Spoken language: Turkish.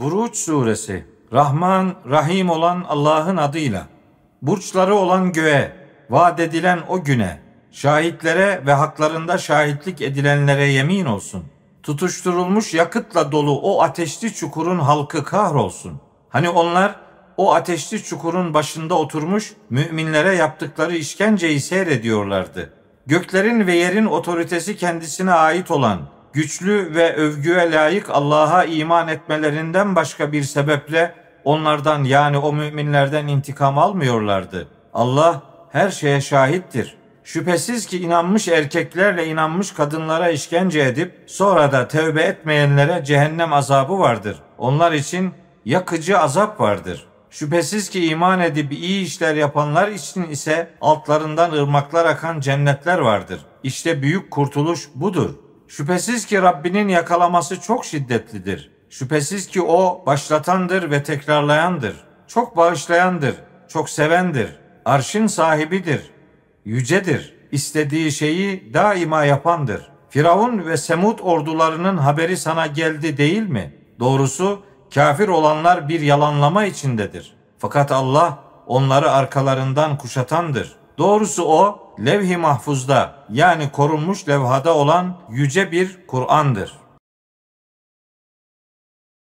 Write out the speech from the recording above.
Buruç suresi Rahman, Rahim olan Allah'ın adıyla. Burçları olan göğe, vaat edilen o güne, şahitlere ve haklarında şahitlik edilenlere yemin olsun. Tutuşturulmuş yakıtla dolu o ateşli çukurun halkı kahrolsun. Hani onlar o ateşli çukurun başında oturmuş müminlere yaptıkları işkenceyi seyrediyorlardı. Göklerin ve yerin otoritesi kendisine ait olan güçlü ve övgüye layık Allah'a iman etmelerinden başka bir sebeple onlardan yani o müminlerden intikam almıyorlardı. Allah her şeye şahittir. Şüphesiz ki inanmış erkeklerle inanmış kadınlara işkence edip sonra da tövbe etmeyenlere cehennem azabı vardır. Onlar için yakıcı azap vardır. Şüphesiz ki iman edip iyi işler yapanlar için ise altlarından ırmaklar akan cennetler vardır. İşte büyük kurtuluş budur. Şüphesiz ki Rabbinin yakalaması çok şiddetlidir. Şüphesiz ki o başlatandır ve tekrarlayandır. Çok bağışlayandır, çok sevendir. Arşın sahibidir. Yücedir. İstediği şeyi daima yapandır. Firavun ve Semud ordularının haberi sana geldi değil mi? Doğrusu kafir olanlar bir yalanlama içindedir. Fakat Allah onları arkalarından kuşatandır. Doğrusu o levh-i mahfuzda yani korunmuş levhada olan yüce bir Kur'an'dır.